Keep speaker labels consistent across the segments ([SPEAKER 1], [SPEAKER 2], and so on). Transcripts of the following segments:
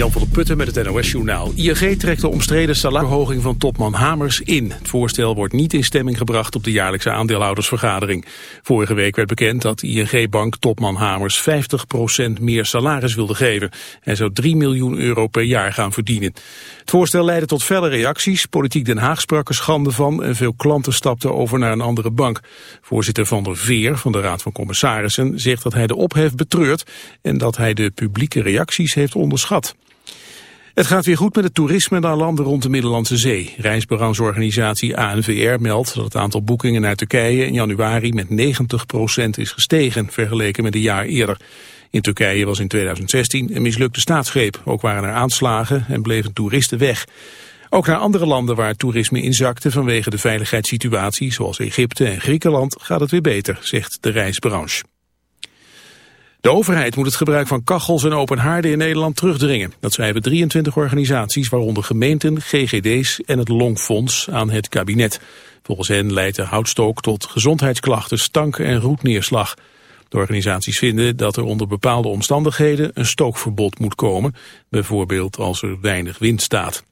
[SPEAKER 1] Jan van der Putten met het NOS-journaal. ING trekt de omstreden salarisverhoging van topman Hamers in. Het voorstel wordt niet in stemming gebracht op de jaarlijkse aandeelhoudersvergadering. Vorige week werd bekend dat ING-bank topman Hamers 50% meer salaris wilde geven. Hij zou 3 miljoen euro per jaar gaan verdienen. Het voorstel leidde tot felle reacties. Politiek Den Haag sprak er schande van en veel klanten stapten over naar een andere bank. Voorzitter Van der Veer van de Raad van Commissarissen zegt dat hij de ophef betreurt en dat hij de publieke reacties heeft onderschat. Het gaat weer goed met het toerisme naar landen rond de Middellandse Zee. Reisbrancheorganisatie ANVR meldt dat het aantal boekingen naar Turkije in januari met 90% is gestegen, vergeleken met een jaar eerder. In Turkije was in 2016 een mislukte staatsgreep. Ook waren er aanslagen en bleven toeristen weg. Ook naar andere landen waar toerisme inzakte vanwege de veiligheidssituatie, zoals Egypte en Griekenland, gaat het weer beter, zegt de reisbranche. De overheid moet het gebruik van kachels en open haarden in Nederland terugdringen. Dat schrijven 23 organisaties, waaronder gemeenten, GGD's en het Longfonds aan het kabinet. Volgens hen leidt de houtstook tot gezondheidsklachten, stank en roetneerslag. De organisaties vinden dat er onder bepaalde omstandigheden een stookverbod moet komen, bijvoorbeeld als er weinig wind staat.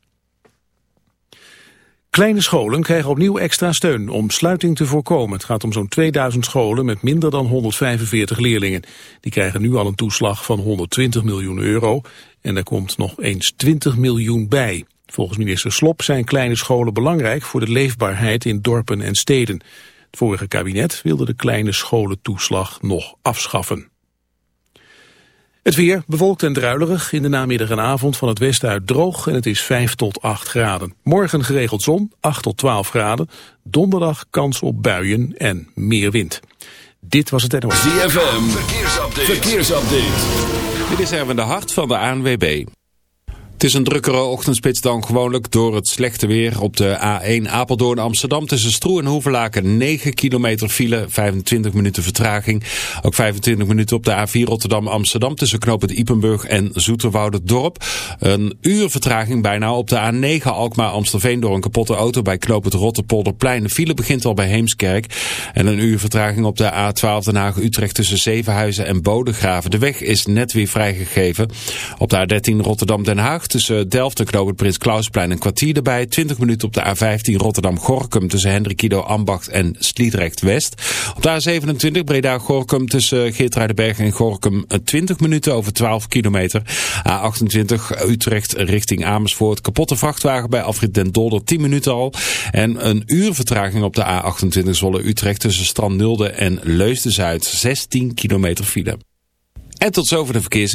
[SPEAKER 1] Kleine scholen krijgen opnieuw extra steun om sluiting te voorkomen. Het gaat om zo'n 2000 scholen met minder dan 145 leerlingen. Die krijgen nu al een toeslag van 120 miljoen euro en er komt nog eens 20 miljoen bij. Volgens minister Slop zijn kleine scholen belangrijk voor de leefbaarheid in dorpen en steden. Het vorige kabinet wilde de kleine scholentoeslag nog afschaffen. Het weer bewolkt en druilerig. In de namiddag en avond van het westen uit droog en het is 5 tot 8 graden. Morgen geregeld zon, 8 tot 12 graden. Donderdag kans op buien en meer wind. Dit was het NOS.
[SPEAKER 2] ZFM, verkeersupdate. verkeersupdate. Dit is Erwin de Hart van de ANWB. Het is een drukkere ochtendspits dan gewoonlijk door het slechte weer op de A1 Apeldoorn Amsterdam. Tussen Stroe en Hoevelaken 9 kilometer file, 25 minuten vertraging. Ook 25 minuten op de A4 Rotterdam Amsterdam tussen knooppunt Ipenburg en Dorp. Een uur vertraging bijna op de A9 Alkmaar Amstelveen door een kapotte auto bij knooppunt Rotterpolderplein. De file begint al bij Heemskerk. En een uur vertraging op de A12 Den Haag Utrecht tussen Zevenhuizen en Bodegraven. De weg is net weer vrijgegeven. Op de A13 Rotterdam Den Haag tussen Delft en Knoopend Prins Klausplein een kwartier erbij. 20 minuten op de A15 Rotterdam-Gorkum tussen Hendrikido Ambacht en Sliedrecht-West. Op de A27 Breda-Gorkum tussen Geertruidenberg en Gorkum 20 minuten over 12 kilometer. A28 Utrecht richting Amersfoort. Kapotte vrachtwagen bij Afrit Den Dolder 10 minuten al. En een uur vertraging op de A28 Zolle-Utrecht tussen Strand-Nulde en Leusden-Zuid. 16 kilometer file. En tot zover de verkeers.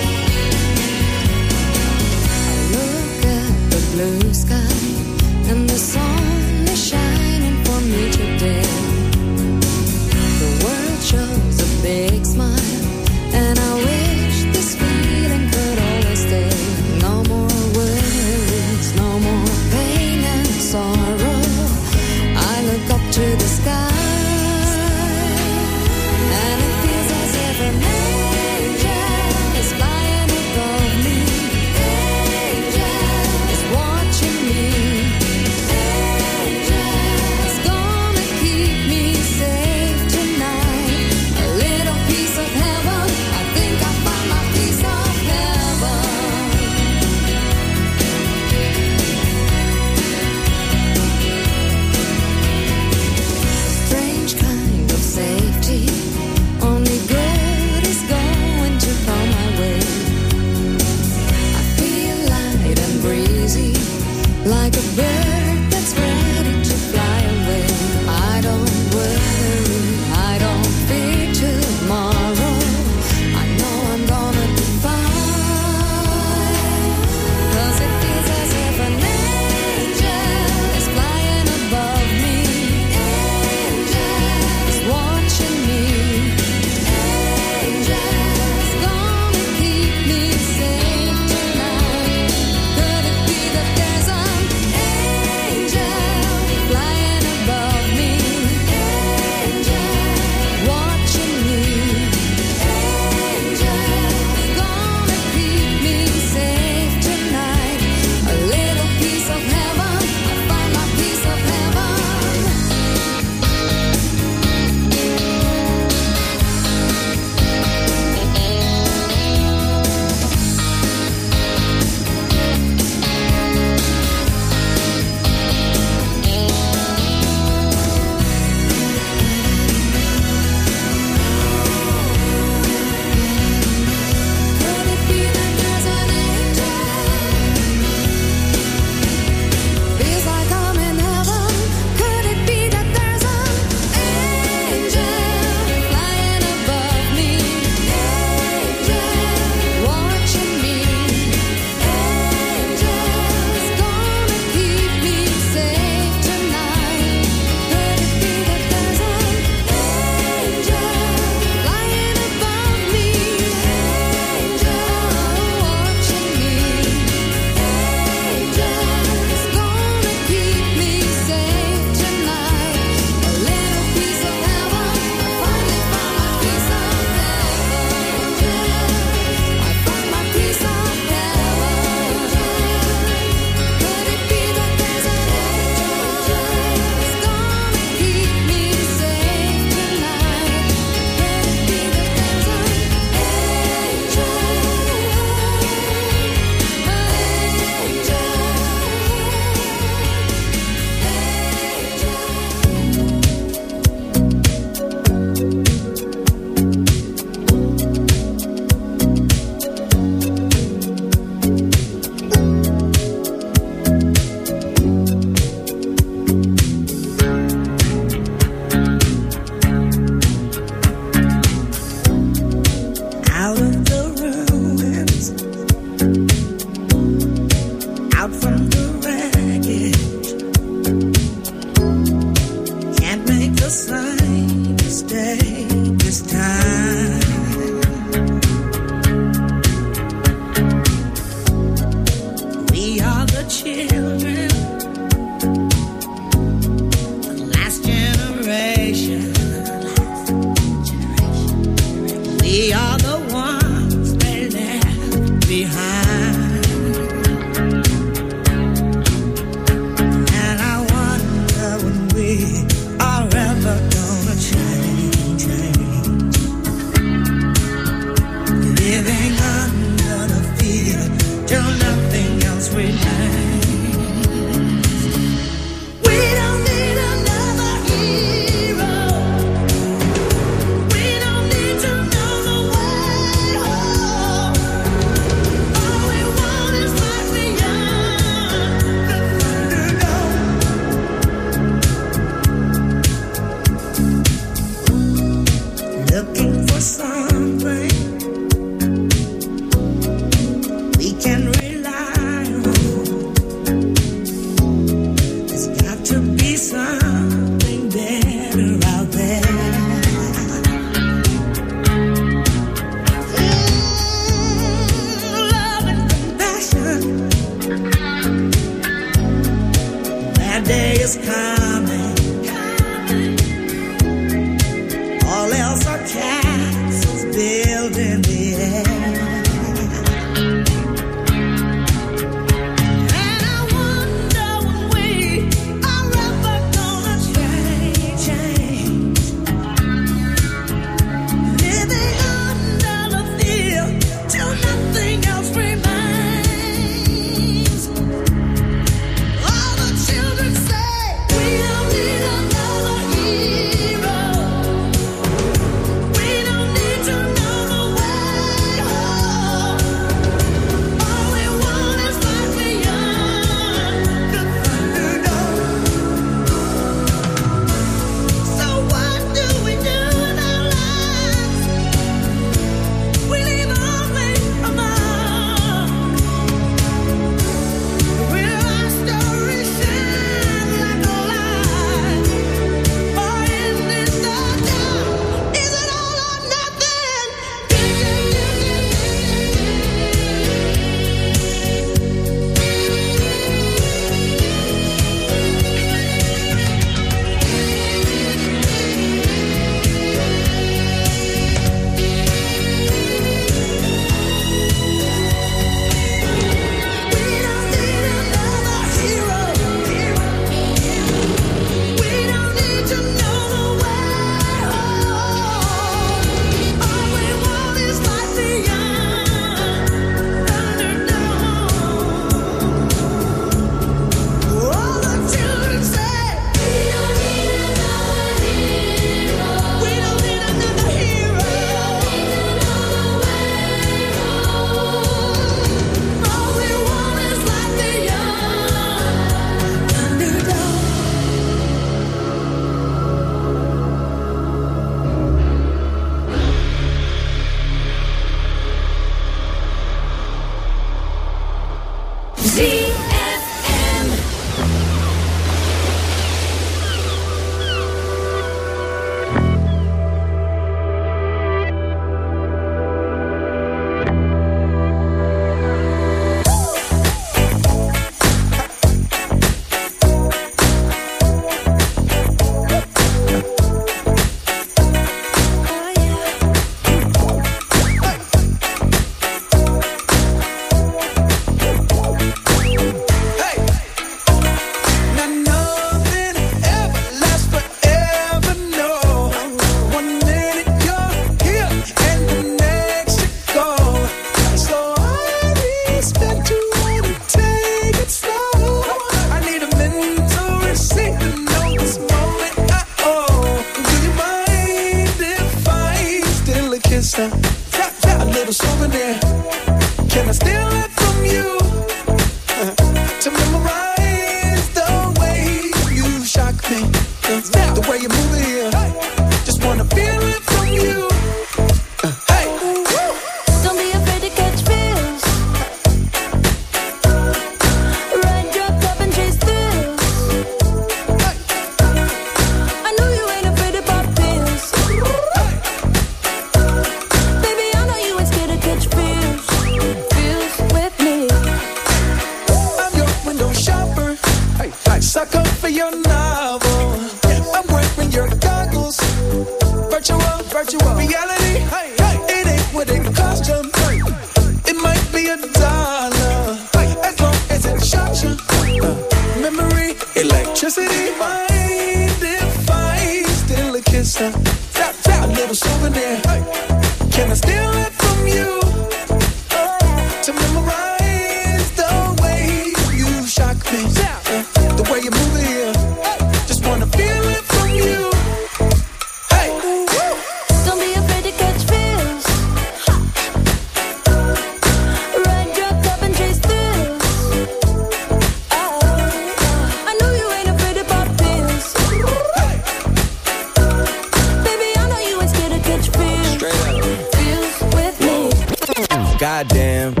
[SPEAKER 3] goddamn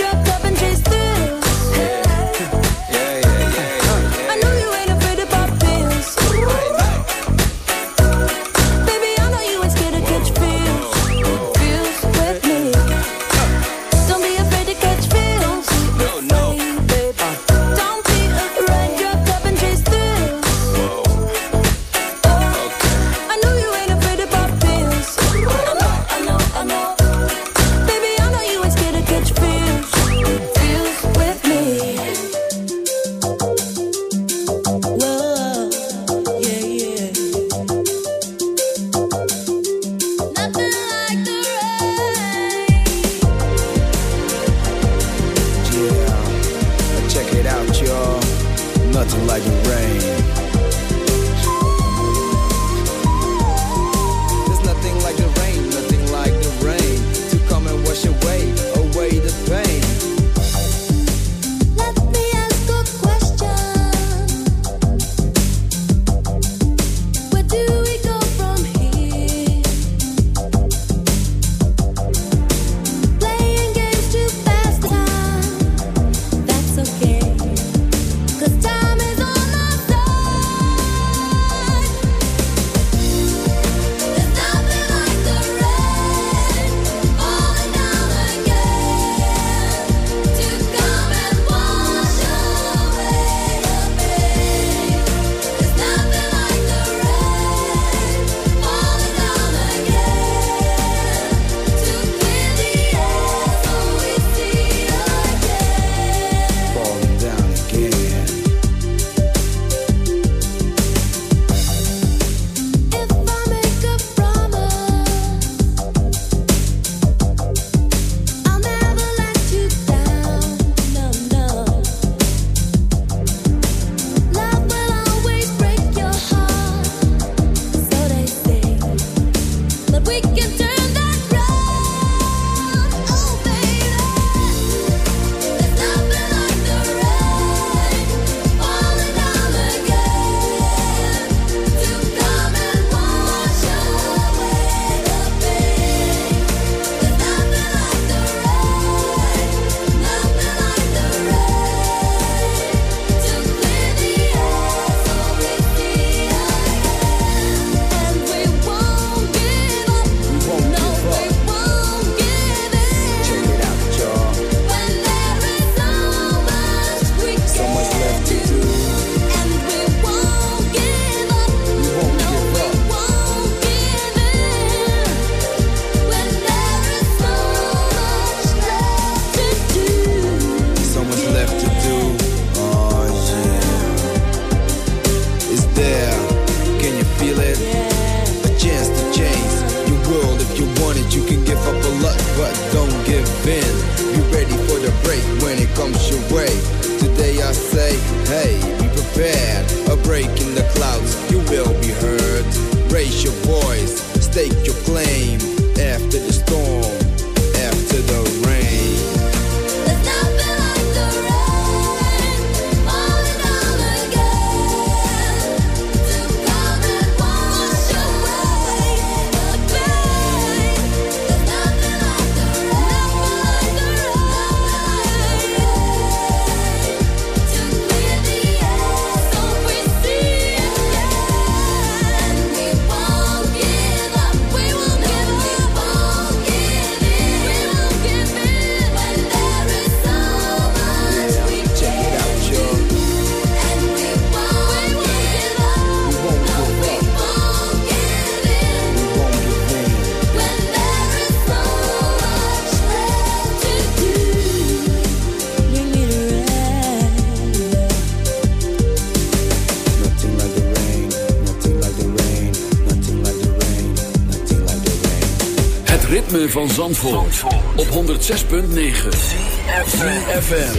[SPEAKER 4] van Zandvoort, op 106.9 CFFM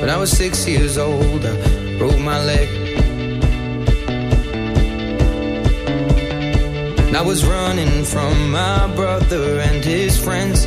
[SPEAKER 5] When I was six years old, I broke my leg. And I was running from my brother and his friends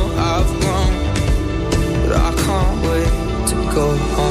[SPEAKER 5] go home.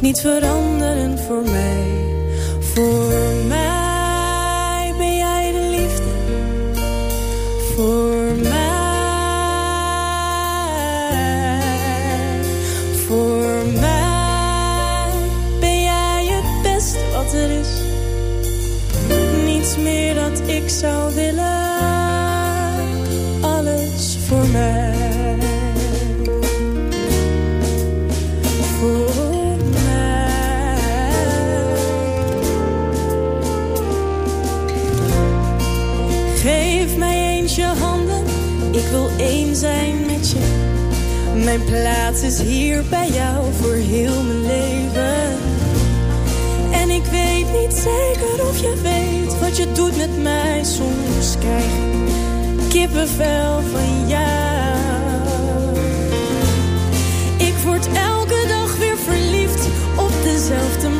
[SPEAKER 6] niet veranderen voor mij. Voor kippenvel van jou. Ik word elke dag weer verliefd op dezelfde manier.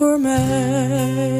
[SPEAKER 6] voor mij.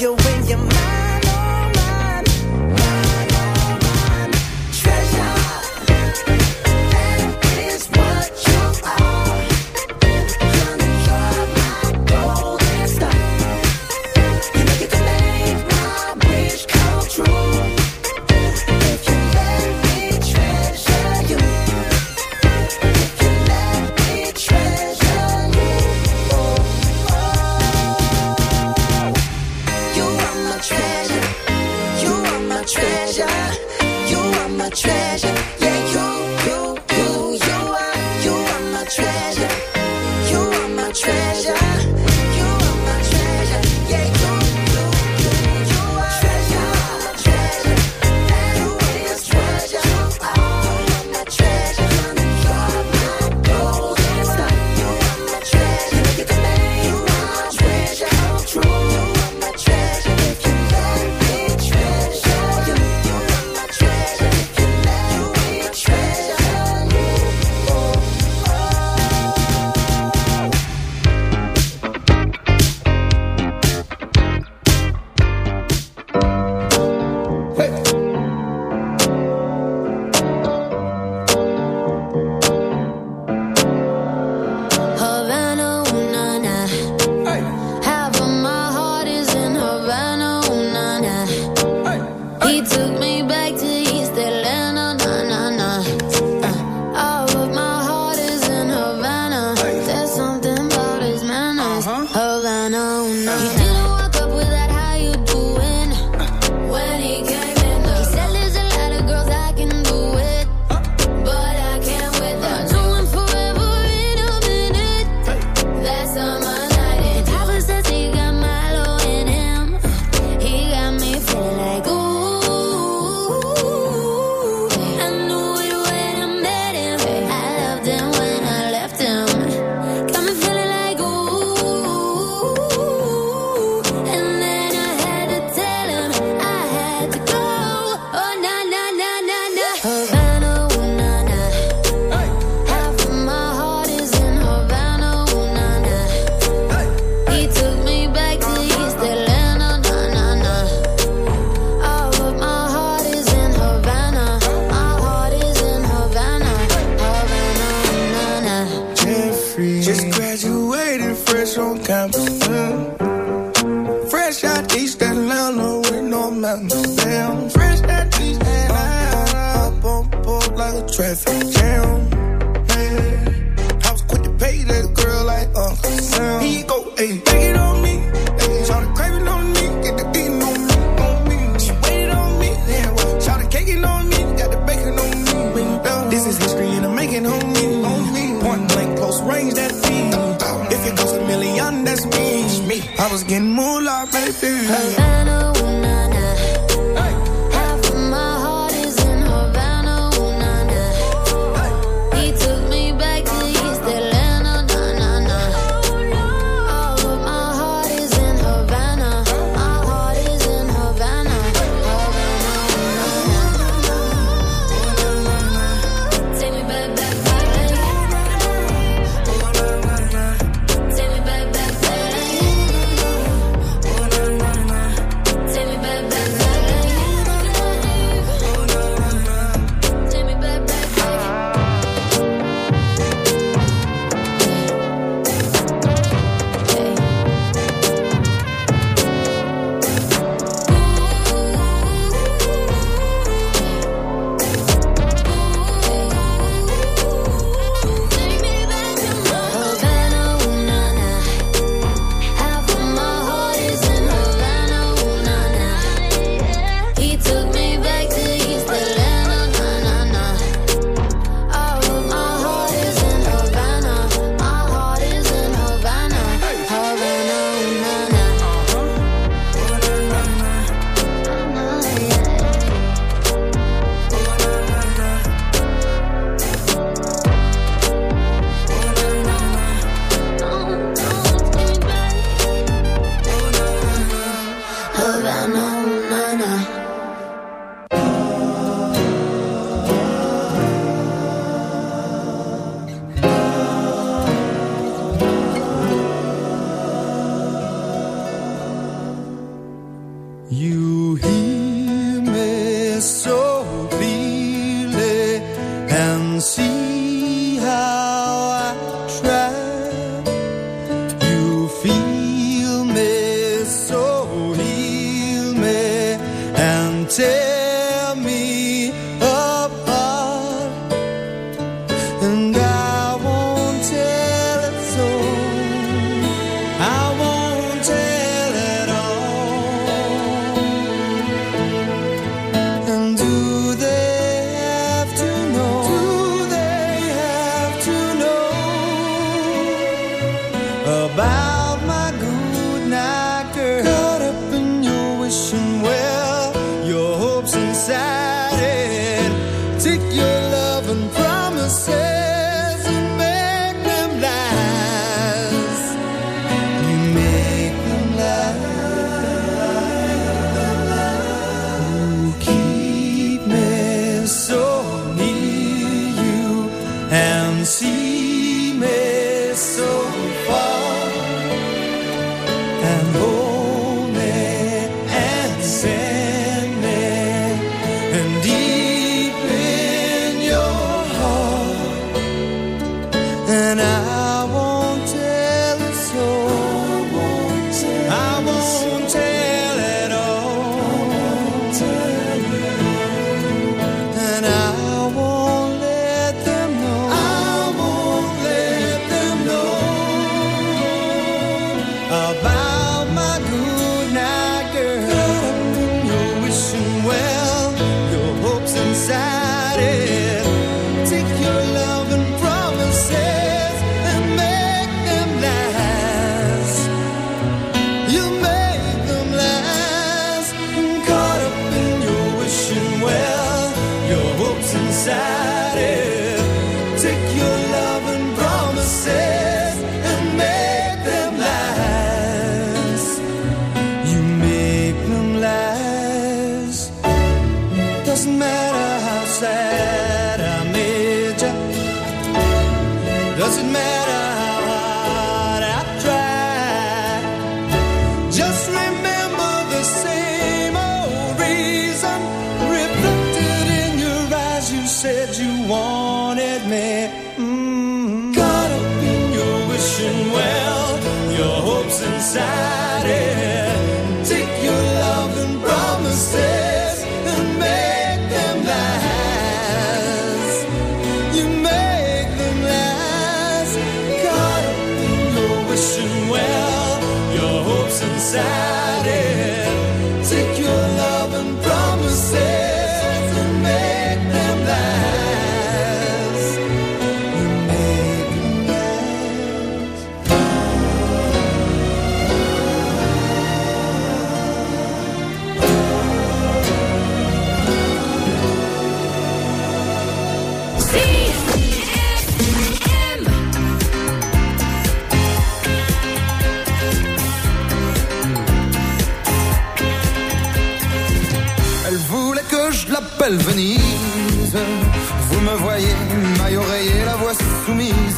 [SPEAKER 7] your
[SPEAKER 8] way.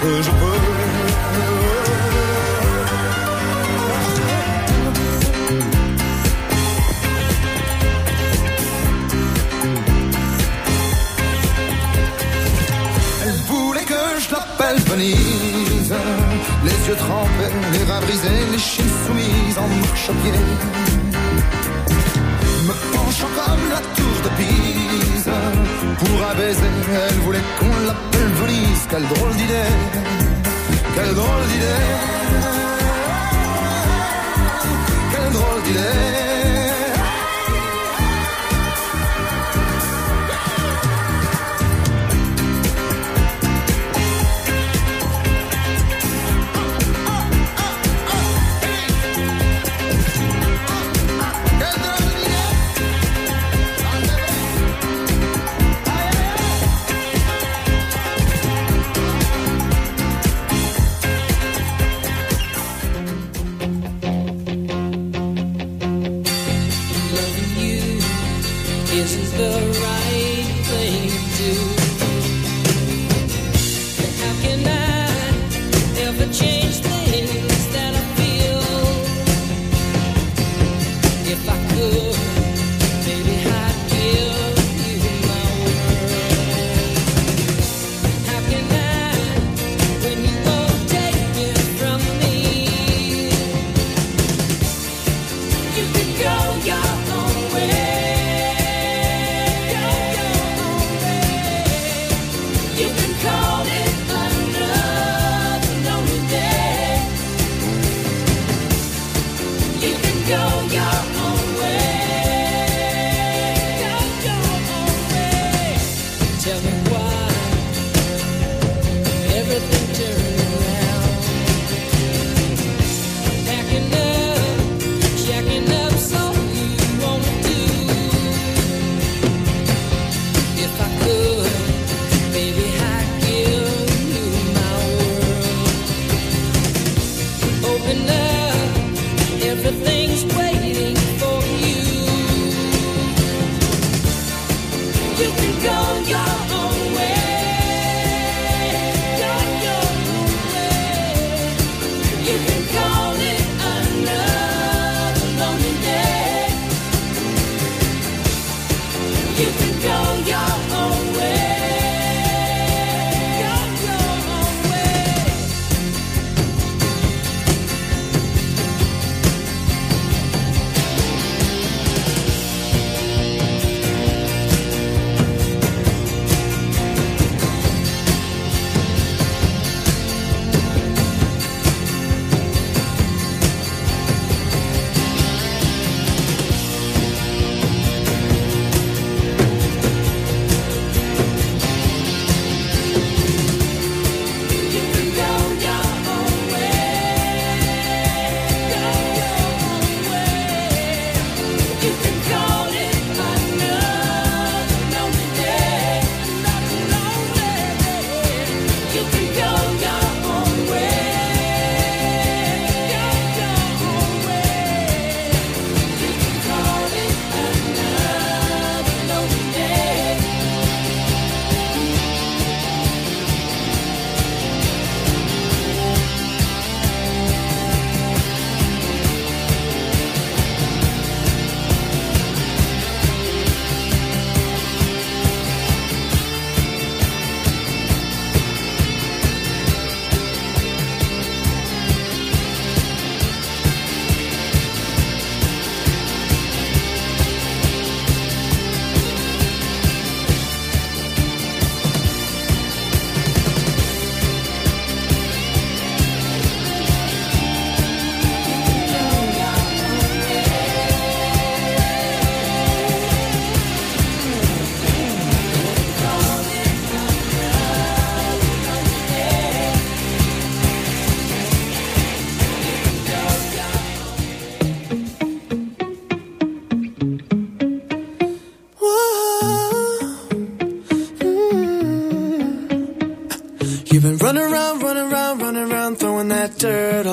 [SPEAKER 8] Que je peux. Elle voulait que je l'appelle Venise. Les yeux trempés, les reins brisés, les chines soumises en marche pied. Me penchant comme la tour de Pise. Pour un baiser, elle voulait qu'on l'appelle Venise. Quelle drôle d'idée, quelle drôle d'idée.
[SPEAKER 9] Isn't the right thing to do.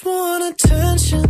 [SPEAKER 10] just want attention.